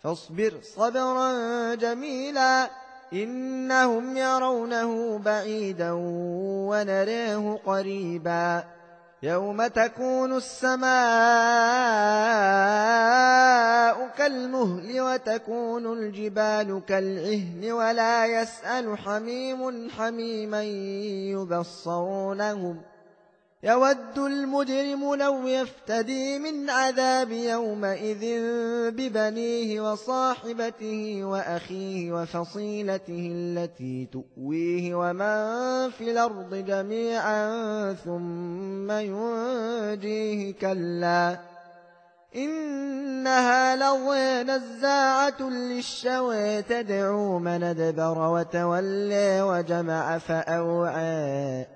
فاصبر صبرا جميلا إنهم يرونه بعيدا ونريه قريبا يوم تكون السماء كالمهل وتكون الجبال كالعهن ولا يسأل حميم حميما يبصرونهم يود المجرم لو يفتدي من عذاب يومئذ ببنيه وصاحبته وأخيه وفصيلته التي تؤويه ومن في الأرض جميعا ثم ينجيه كلا إنها لظى نزاعة للشوى تدعو من أدبر وتولى وجمع فأوعى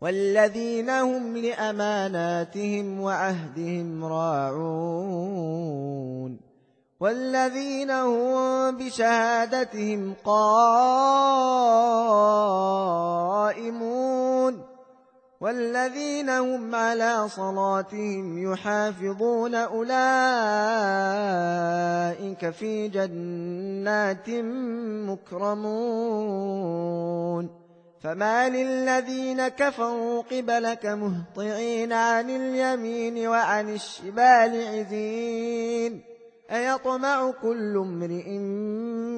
والذين هم لأماناتهم وعهدهم راعون والذين هم بشهادتهم قائمون والذين هم على صلاتهم يحافظون أولئك في جنات مكرمون فما للذين كفروا قبلك مهطعين عن اليمين وعن الشمال عزين. أيطمع كل امرئ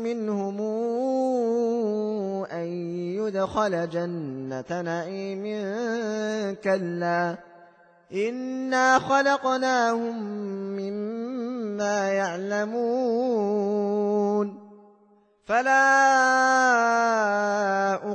منهم أن يدخل جنة نعيم كلا. إنا خلقناهم مما يعلمون. فلا